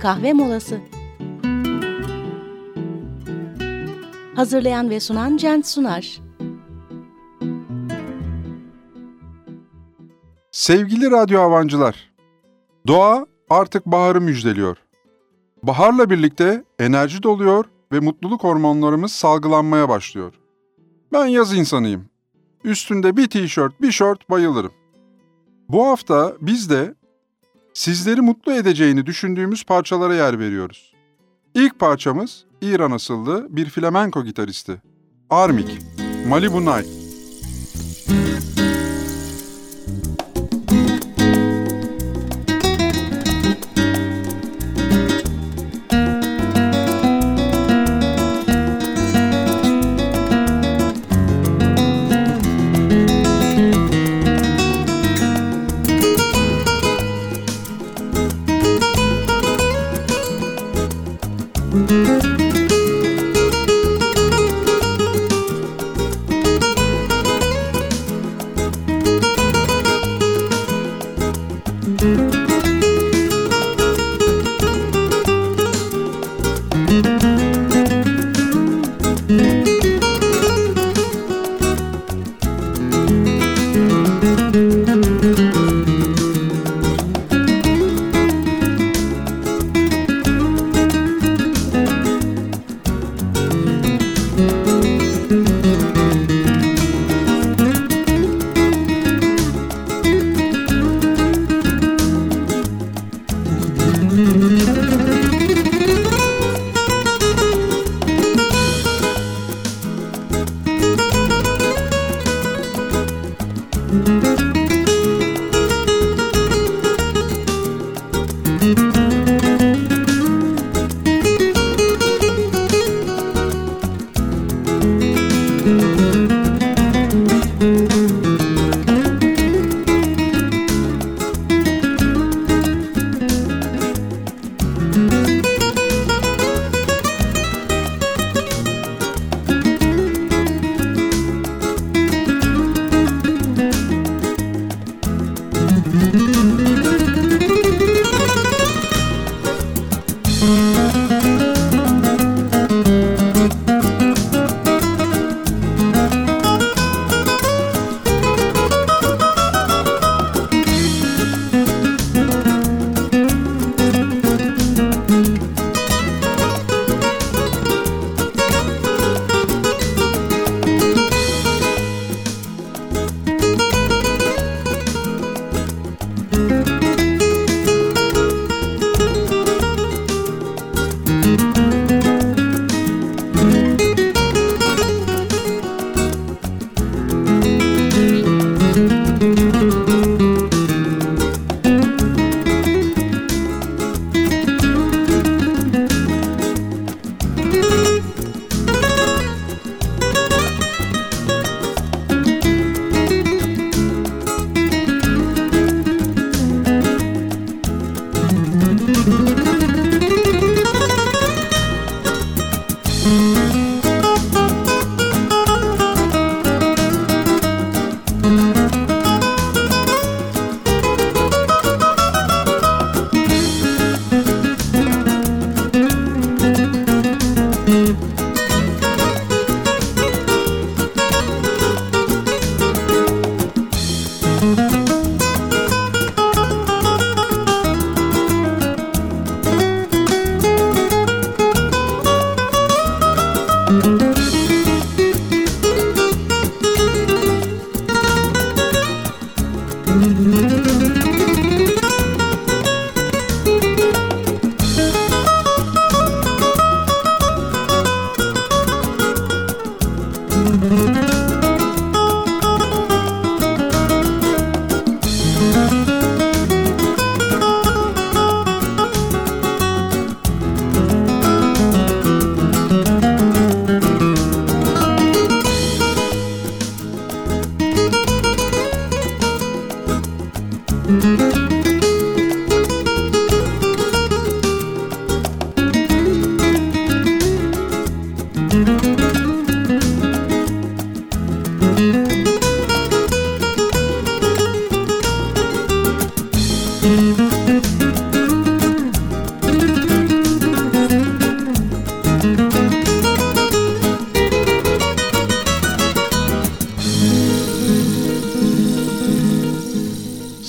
kahve molası. Hazırlayan ve sunan Cent Sunar. Sevgili radyo avancılar, doğa artık baharı müjdeliyor. Baharla birlikte enerji doluyor ve mutluluk hormonlarımız salgılanmaya başlıyor. Ben yaz insanıyım. Üstünde bir tişört, bir şort bayılırım. Bu hafta biz de sizleri mutlu edeceğini düşündüğümüz parçalara yer veriyoruz. İlk parçamız İran asıllı bir flamenko gitaristi. Armik, Malibu Night.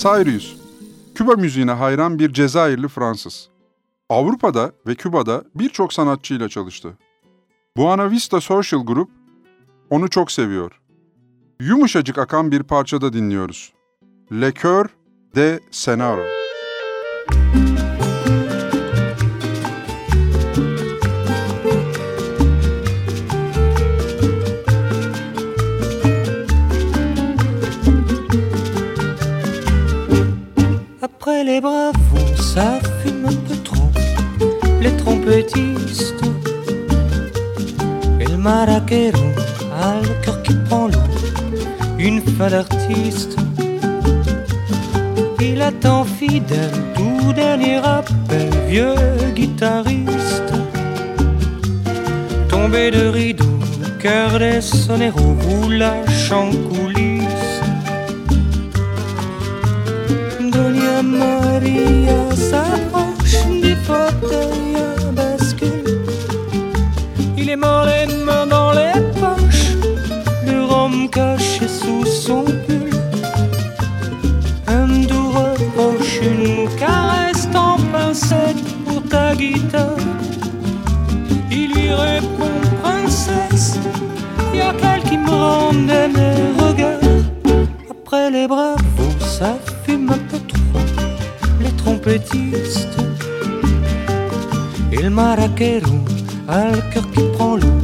Cyrus, Küba müziğine hayran bir Cezayirli Fransız. Avrupa'da ve Küba'da birçok sanatçıyla çalıştı. Buena Vista Social Group onu çok seviyor. Yumuşacık akan bir parçada dinliyoruz. Le Coeur de Senaro. Ça fume un peu trop. Les trompettistes et le maraquero a le cœur qui prend l'eau. Une fin d'artiste, il attend fidèle tout dernier appel, vieux guitariste. Tombé de rideau, le cœur des soneros vous lâche en coulisses. criança. Le maraquero a le cœur qui prend l'eau.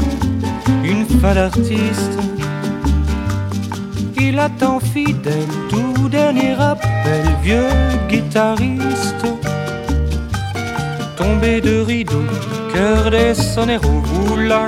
Une fin d'artiste, il attend fidèle tout dernier appel, vieux guitariste. Tombé de rideau, cœur des soneros vous en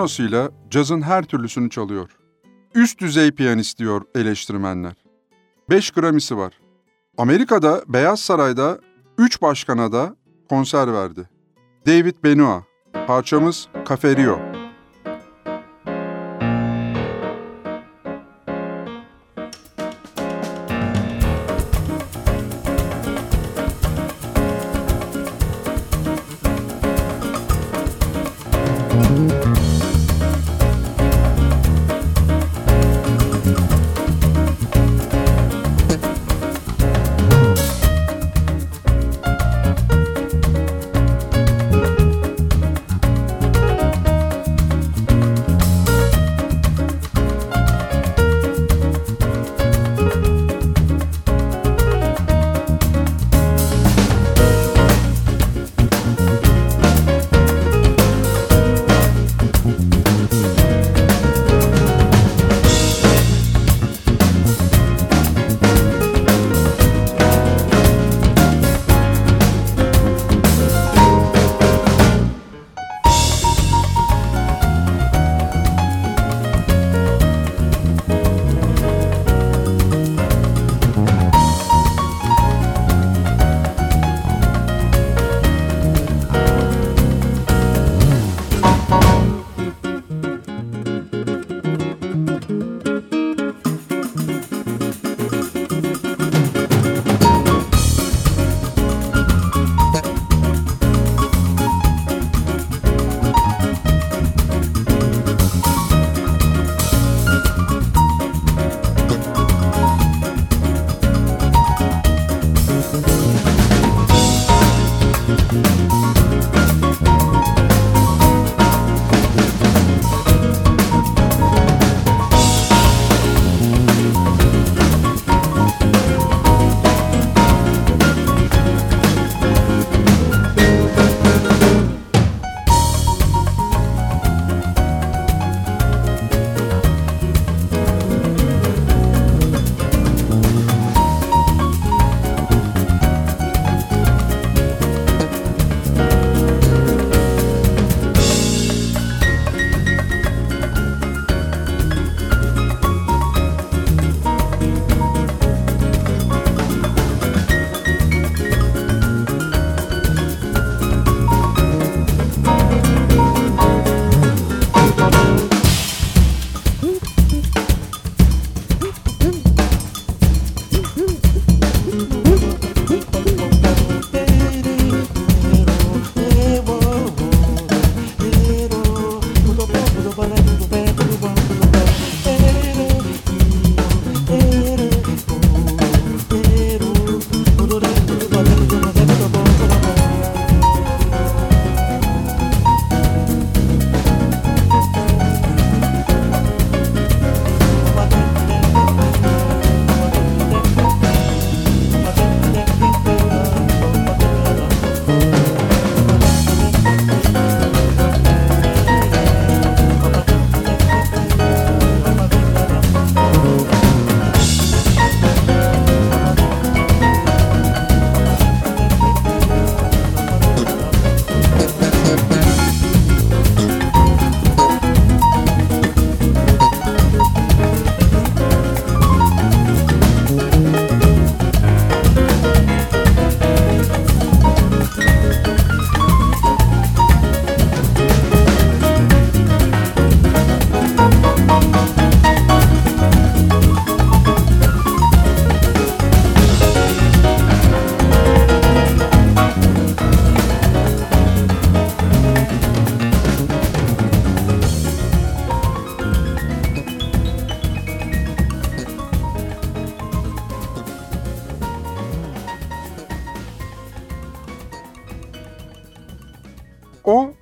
piyanosuyla cazın her türlüsünü çalıyor. Üst düzey piyanist diyor eleştirmenler. 5 Grammy'si var. Amerika'da Beyaz Saray'da 3 başkana da konser verdi. David Benoit, parçamız Cafe Rio.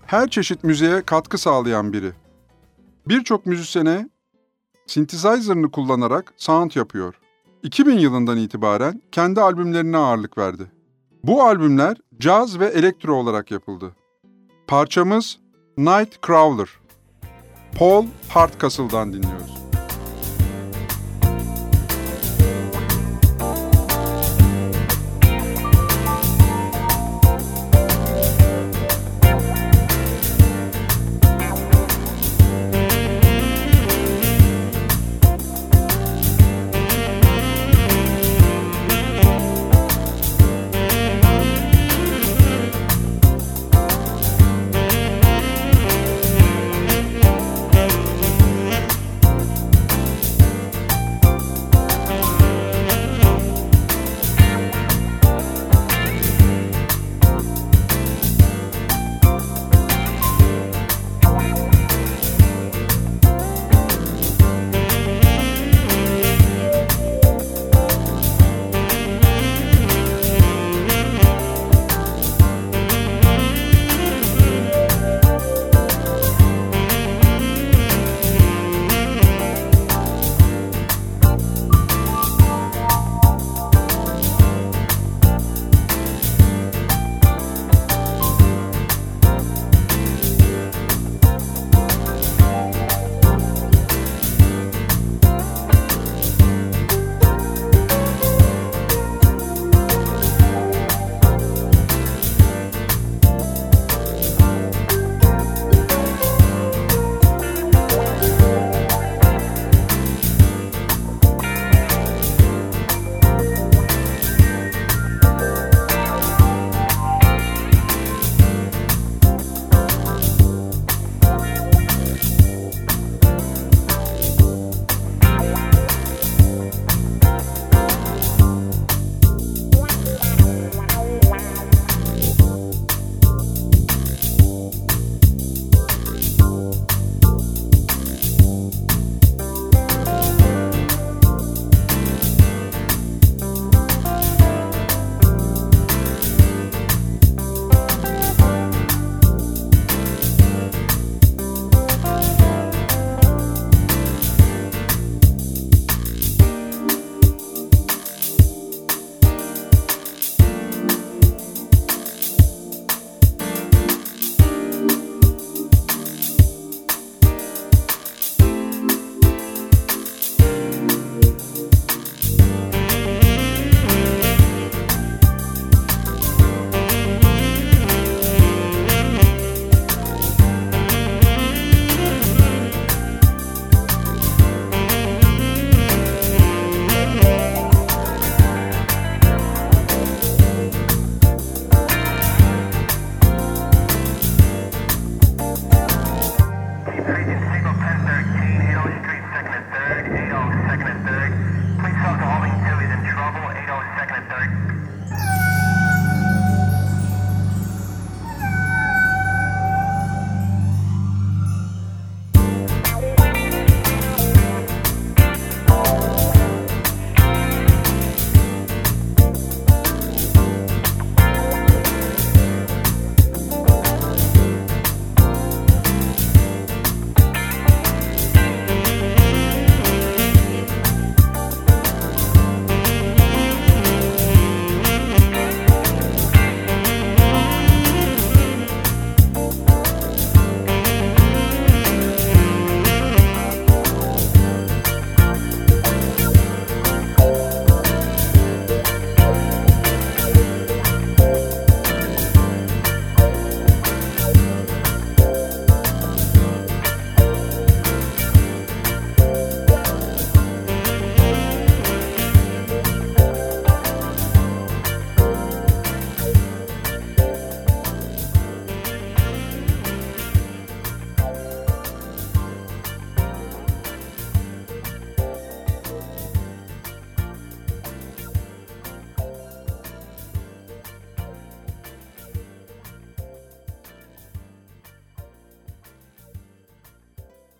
Her çeşit müziğe katkı sağlayan biri. Birçok müzisyene synthesizer'ını kullanarak sound yapıyor. 2000 yılından itibaren kendi albümlerine ağırlık verdi. Bu albümler caz ve elektro olarak yapıldı. Parçamız Nightcrawler. Paul Hardcastle'dan dinliyoruz.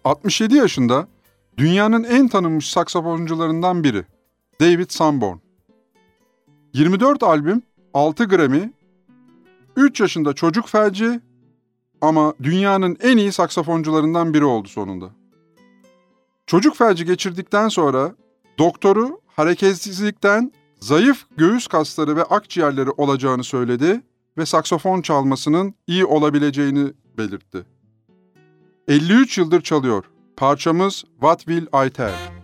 ...67 yaşında dünyanın en tanınmış saksafoncularından biri. David Sanborn. 24 albüm, 6 Grammy, 3 yaşında çocuk felci, ama dünyanın en iyi saksafoncularından biri oldu sonunda. Çocuk felci geçirdikten sonra doktoru hareketsizlikten zayıf göğüs kasları ve akciğerleri olacağını söyledi ve saksafon çalmasının iyi olabileceğini belirtti. 53 yıldır çalıyor. Parçamız What Will I Tell?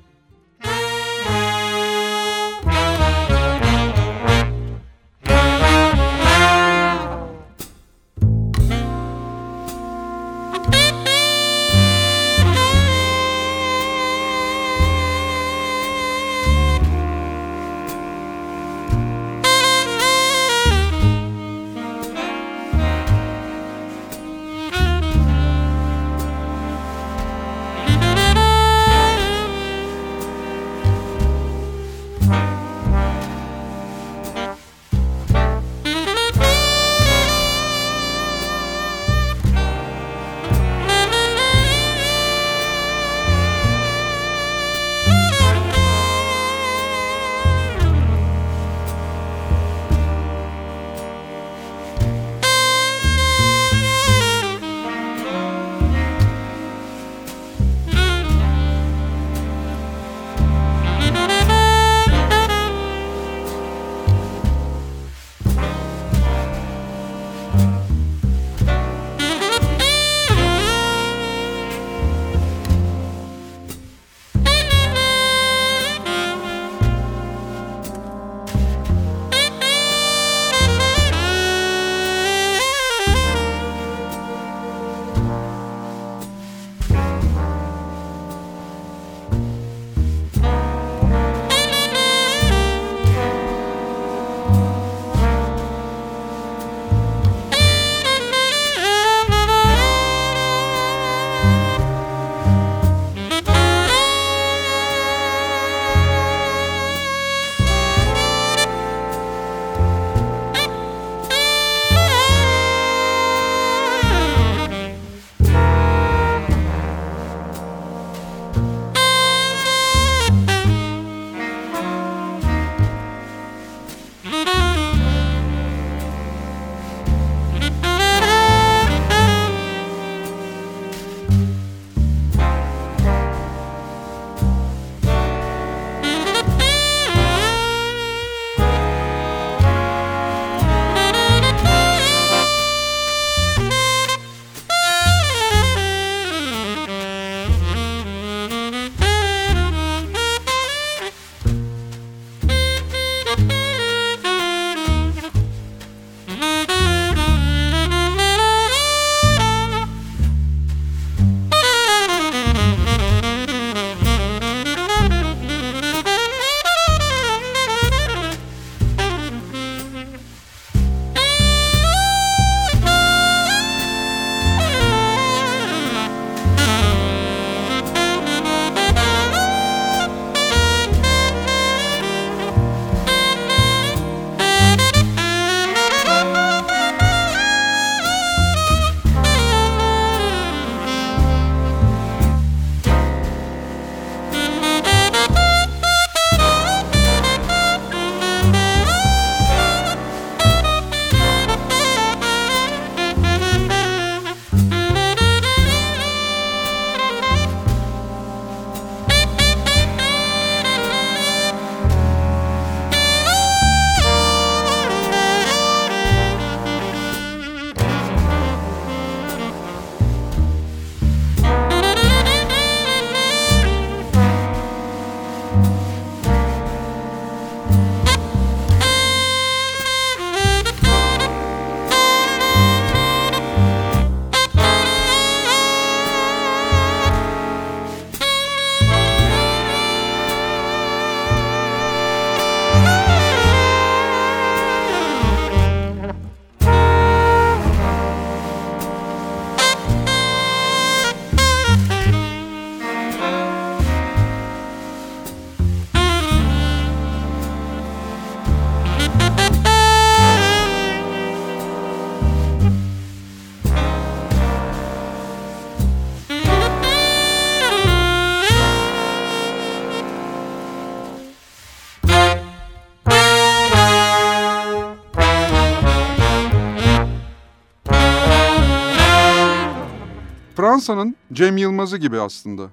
Fransa'nın Cem Yılmaz'ı gibi aslında.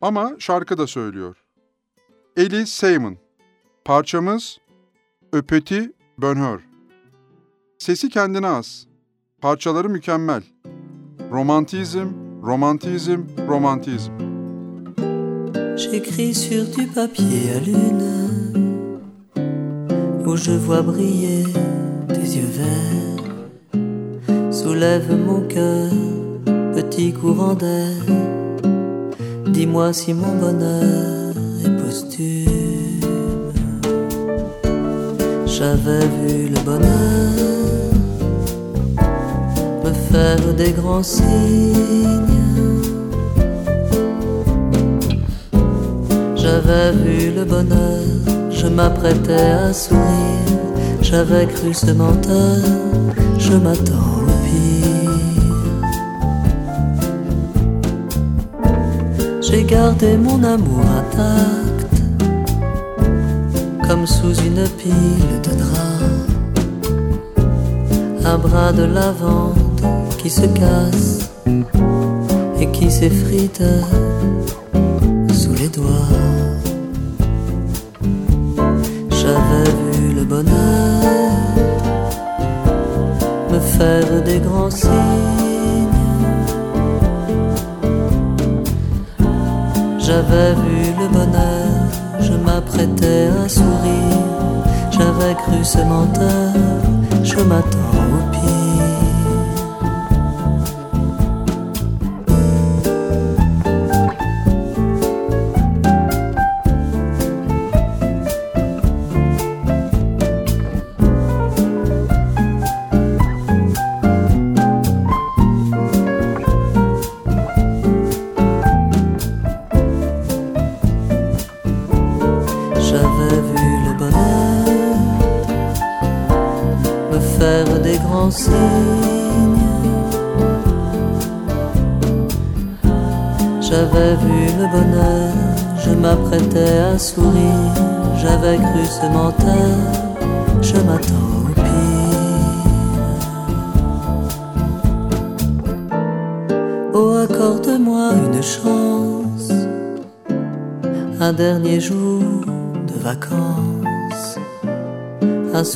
Ama şarkı da söylüyor. Eli Seymour. Parçamız Öpeti Bonheur. Sesi kendine az. Parçaları mükemmel. Romantizm, romantizm, romantizm. J'écris sur du papier à lune où je vois briller tes yeux verts. Soulève mon cœur, petit courant d'air. Dis-moi si mon bonheur est posthume. J'avais vu le bonheur me faire des grands signes. J'avais vu le bonheur, je m'apprêtais à sourire. J'avais cru ce menteur, je m'attends au pire. J'ai gardé mon amour intact, comme sous une pile de draps. Un bras de lavande qui se casse et qui s'effrite sous les doigts. J'avais vu le bonheur me faire des grands signes. J'avais vu le bonheur, je m'apprêtais à sourire. J'avais cru ce menteur, je m'attends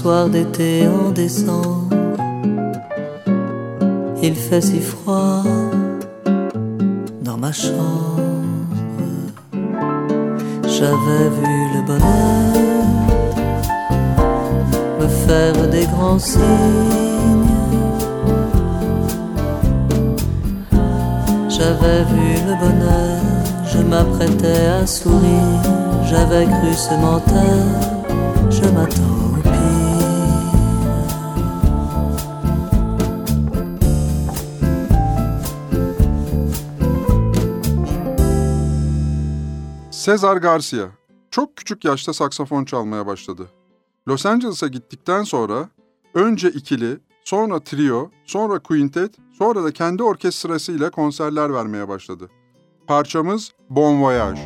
soir d'été en décembre. Il fait si froid dans ma chambre. J'avais vu le bonheur me faire des grands signes. J'avais vu le bonheur, je m'apprêtais à sourire. J'avais cru ce menteur, je m'attends Cesar Garcia çok küçük yaşta saksafon çalmaya başladı. Los Angeles'a gittikten sonra önce ikili, sonra trio, sonra quintet, sonra da kendi orkestrası ile konserler vermeye başladı. Parçamız Bon Voyage.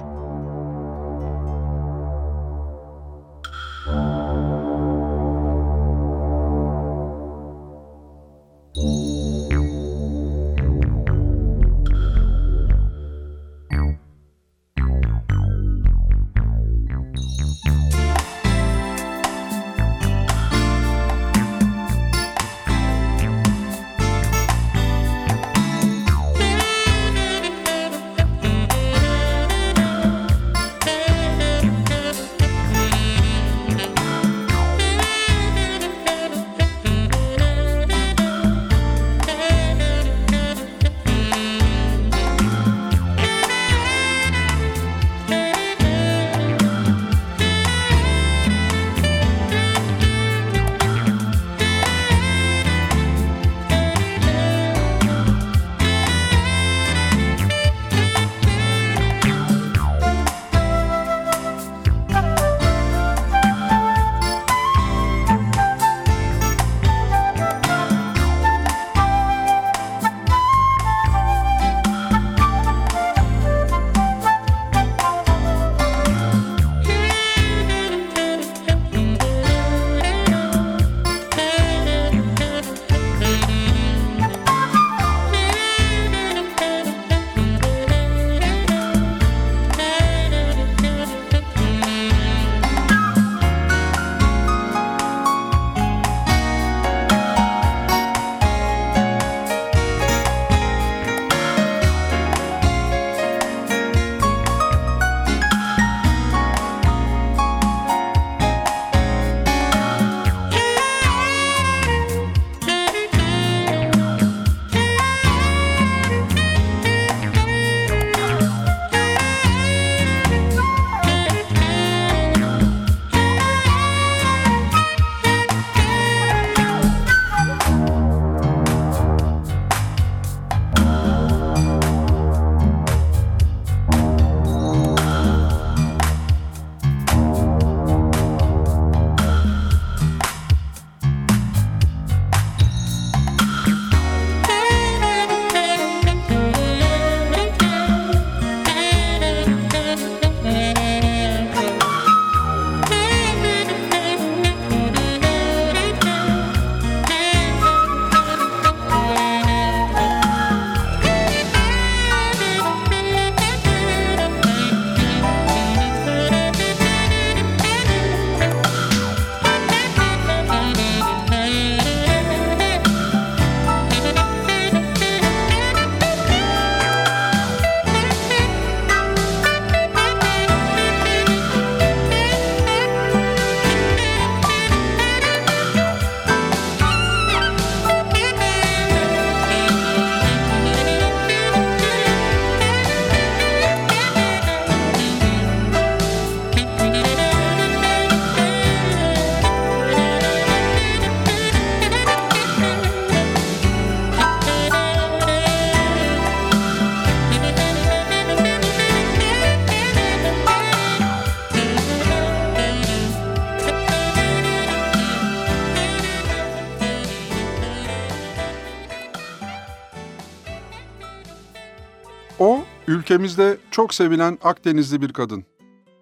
Ülkemizde çok sevilen Akdenizli bir kadın.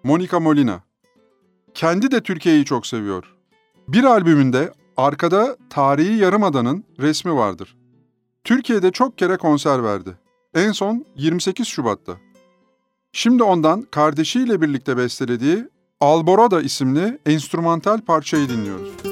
Monica Molina. Kendi de Türkiye'yi çok seviyor. Bir albümünde arkada tarihi Yarımada'nın resmi vardır. Türkiye'de çok kere konser verdi. En son 28 Şubat'ta. Şimdi ondan kardeşiyle birlikte bestelediği Alborada isimli enstrümantal parçayı dinliyoruz.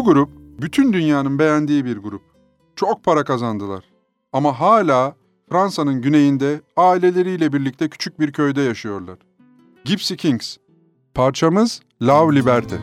Bu grup bütün dünyanın beğendiği bir grup. Çok para kazandılar. Ama hala Fransa'nın güneyinde aileleriyle birlikte küçük bir köyde yaşıyorlar. Gypsy Kings. Parçamız Love Liberty.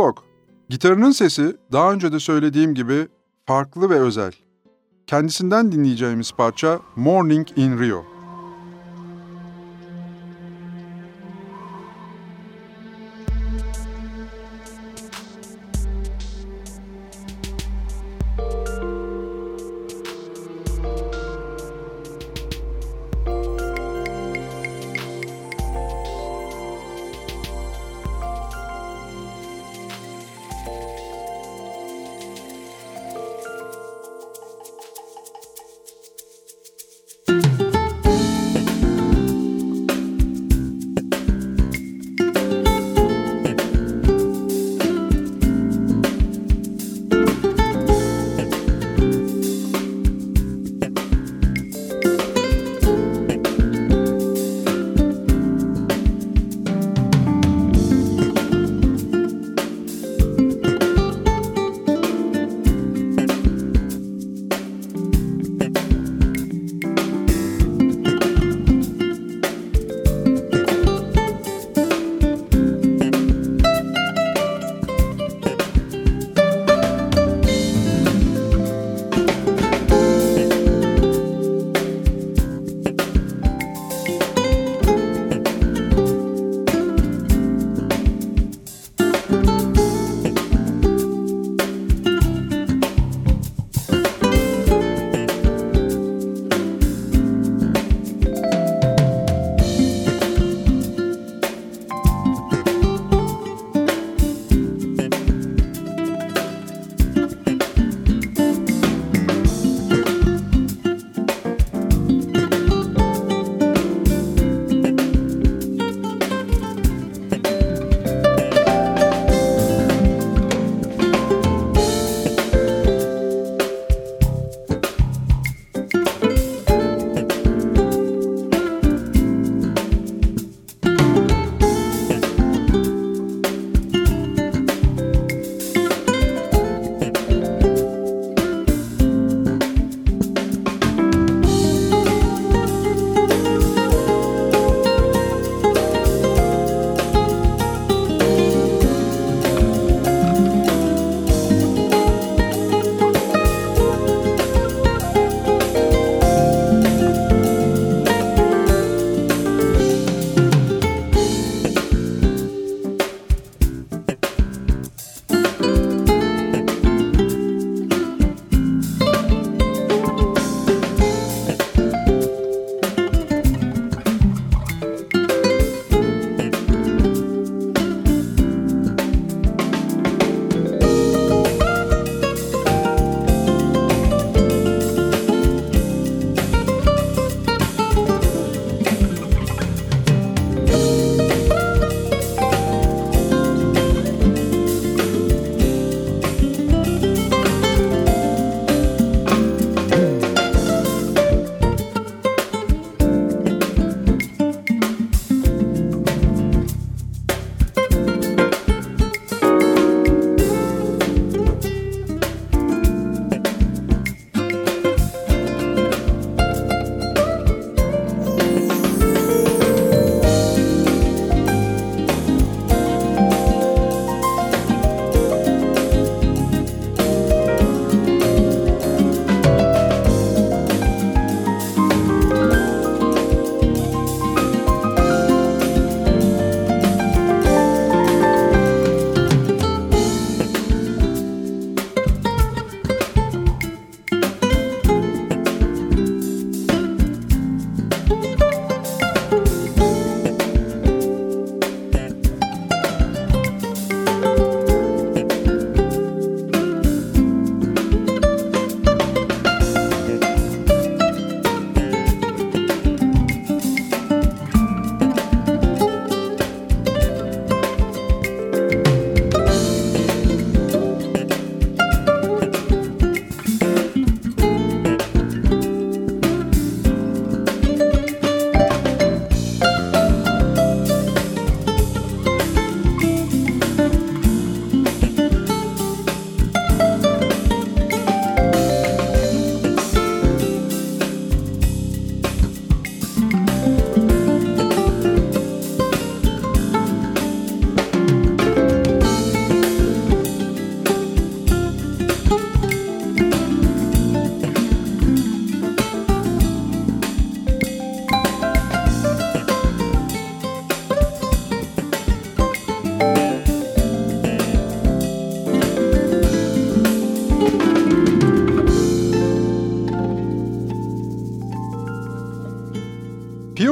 Clock. Gitarının sesi daha önce de söylediğim gibi farklı ve özel. Kendisinden dinleyeceğimiz parça Morning in Rio.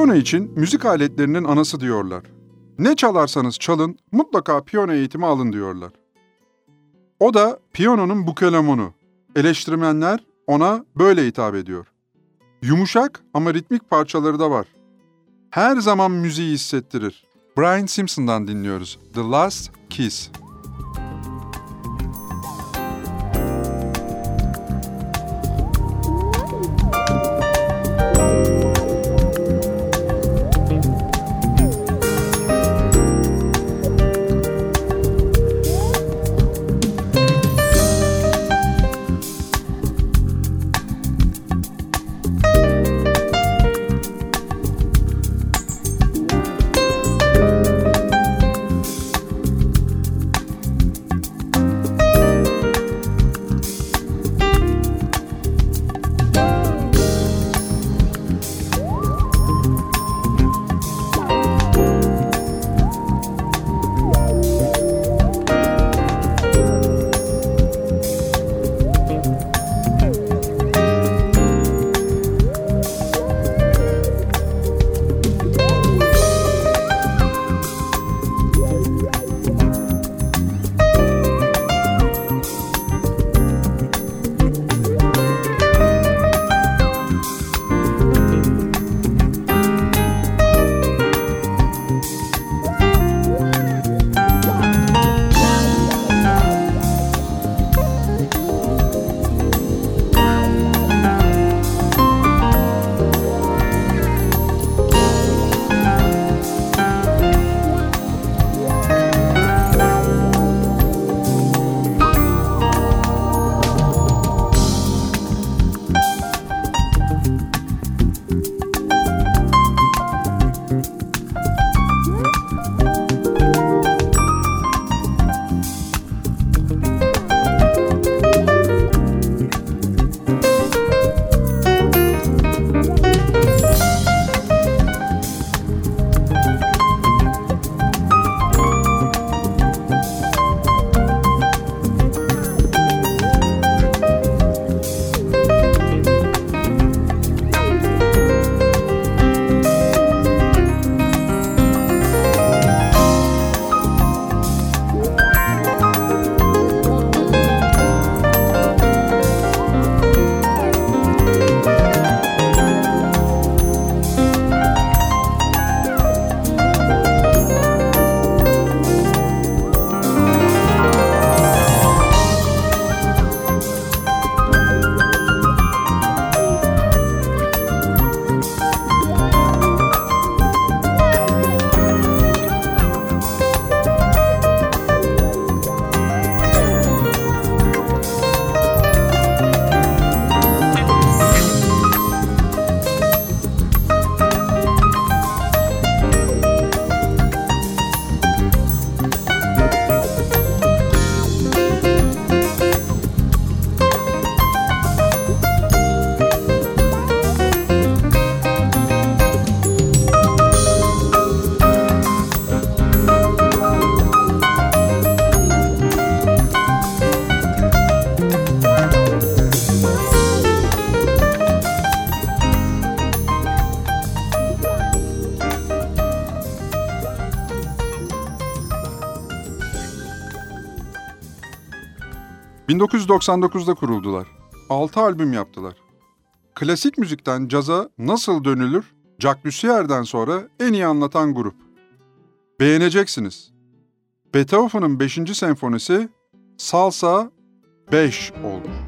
Piyano için müzik aletlerinin anası diyorlar. Ne çalarsanız çalın mutlaka piyano eğitimi alın diyorlar. O da piyanonun bukelemonu. Eleştirmenler ona böyle hitap ediyor. Yumuşak ama ritmik parçaları da var. Her zaman müziği hissettirir. Brian Simpson'dan dinliyoruz. The Last Kiss. ...1999'da kuruldular. 6 albüm yaptılar. Klasik müzikten caza nasıl dönülür? Jacques Lucier'den sonra en iyi anlatan grup. Beğeneceksiniz. Beethoven'ın 5. senfonisi Salsa 5 oldu.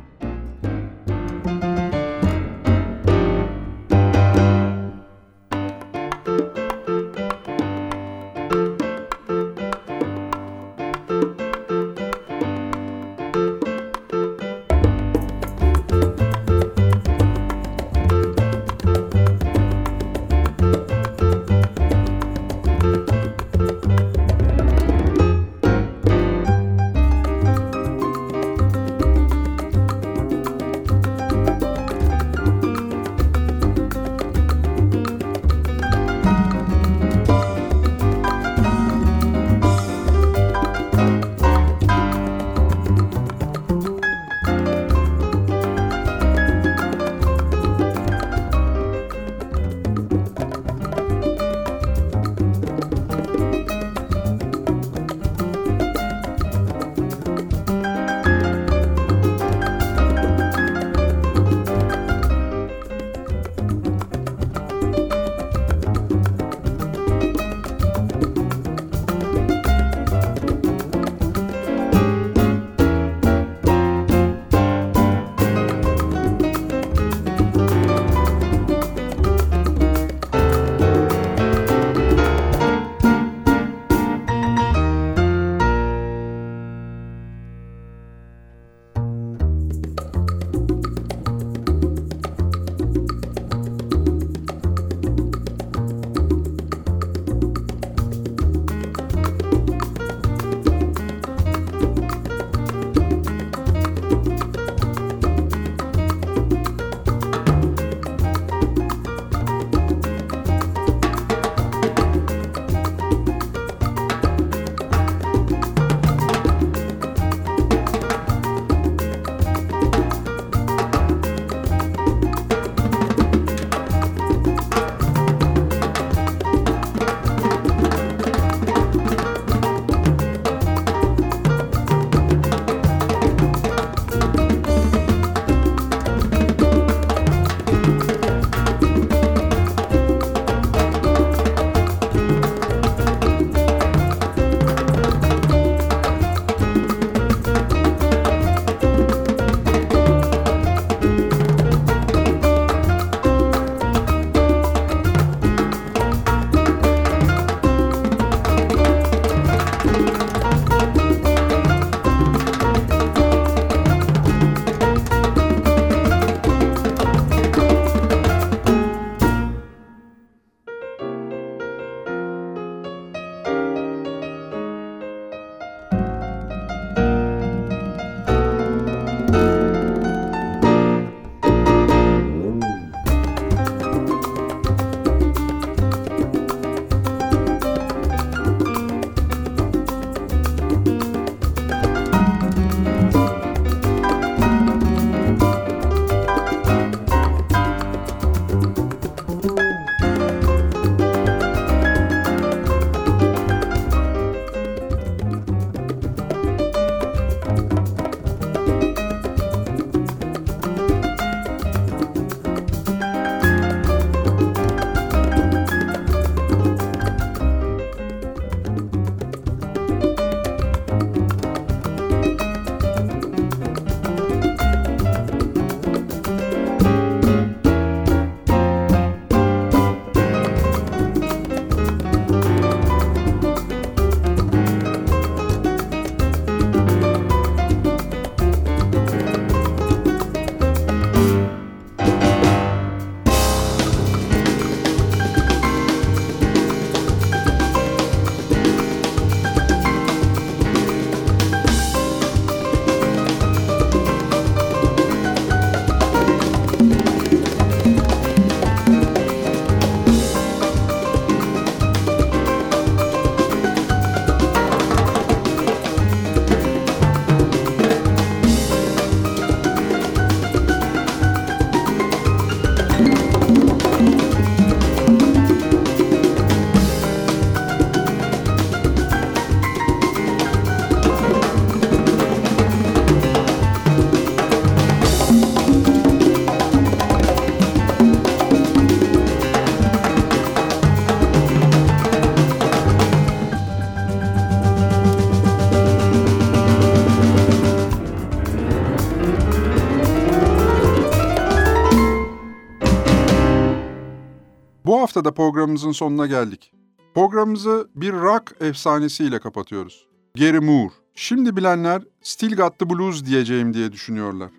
Bu hafta da programımızın sonuna geldik. Programımızı bir rock efsanesiyle kapatıyoruz. Gary Moore. Şimdi bilenler Still Got the Blues diyeceğim diye düşünüyorlar.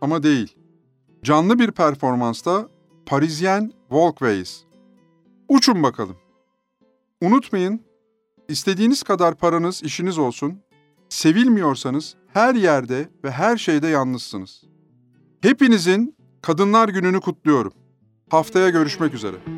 Ama değil. Canlı bir performansta Parisien Walkways. Uçun bakalım. Unutmayın, istediğiniz kadar paranız, işiniz olsun, sevilmiyorsanız her yerde ve her şeyde yalnızsınız. Hepinizin Kadınlar Günü'nü kutluyorum. Haftaya görüşmek üzere.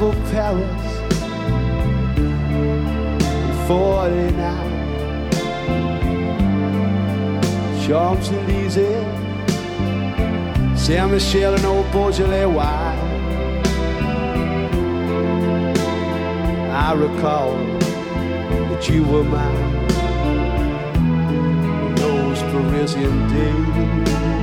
Remember Paris in 49 Champs-Élysées Saint Michel and old Beaujolais wine I recall that you were mine. In those Parisian days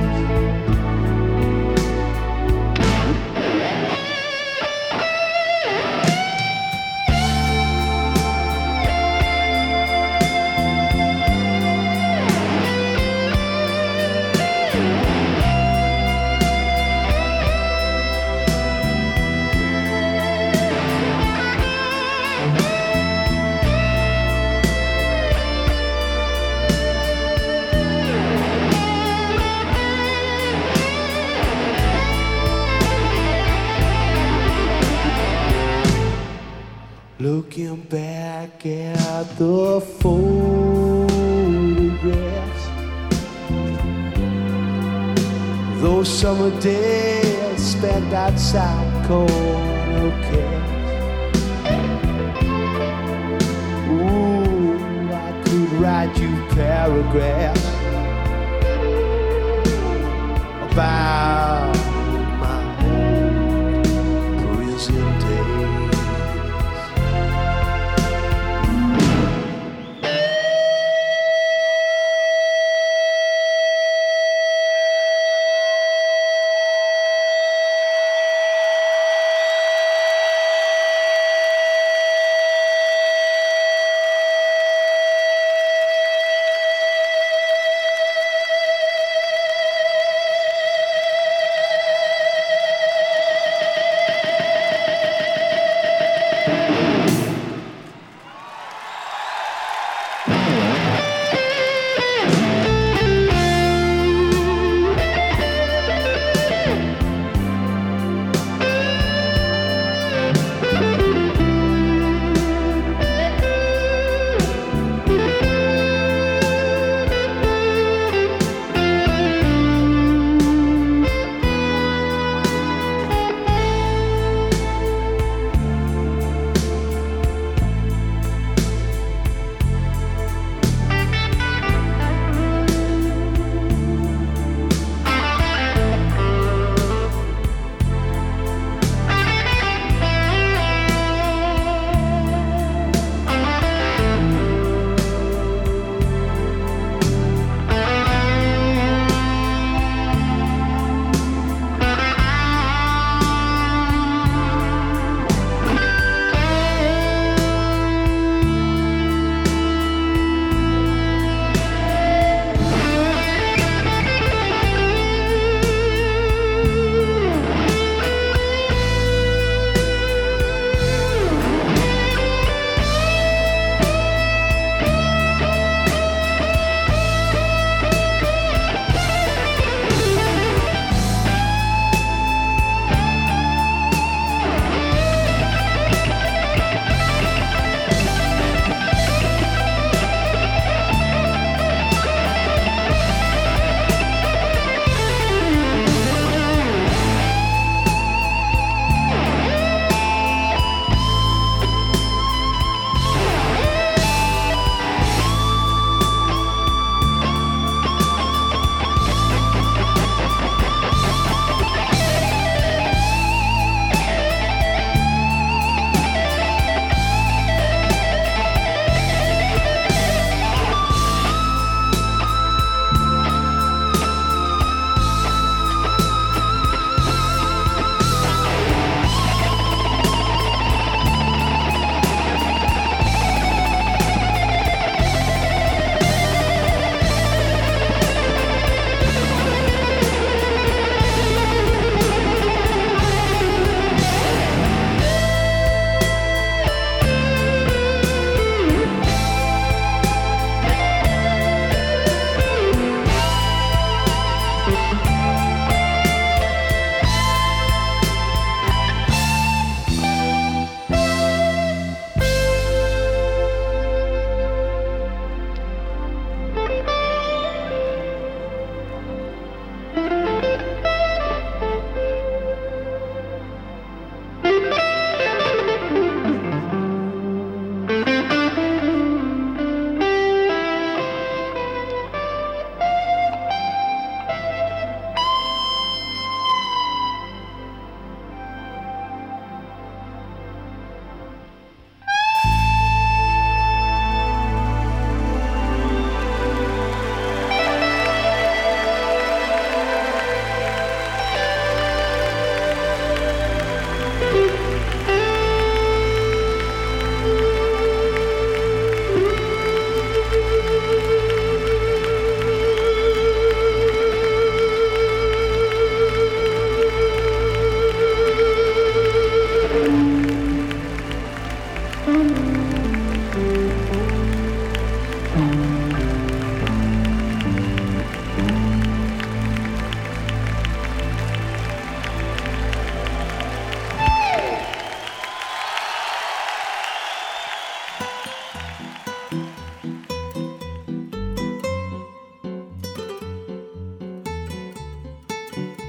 summer days spent outside corner cafes. Ooh, I could write you paragraphs about